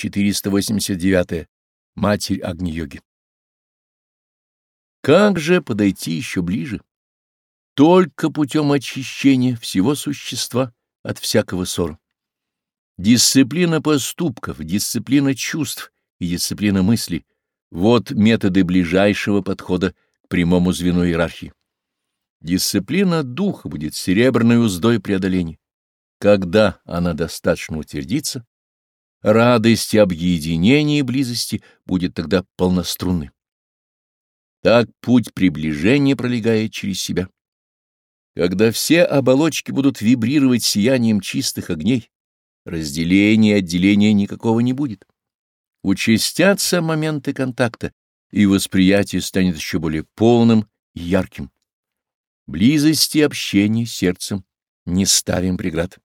489. Матерь Агни-йоги. Как же подойти еще ближе? Только путем очищения всего существа от всякого ссора. Дисциплина поступков, дисциплина чувств и дисциплина мыслей — вот методы ближайшего подхода к прямому звену иерархии. Дисциплина духа будет серебряной уздой преодоления. Когда она достаточно утвердится, радость объединения и близости будет тогда полнострунной. Так путь приближения пролегает через себя. Когда все оболочки будут вибрировать сиянием чистых огней, разделения и отделения никакого не будет. Участятся моменты контакта, и восприятие станет еще более полным и ярким. Близости общения сердцем не ставим преград.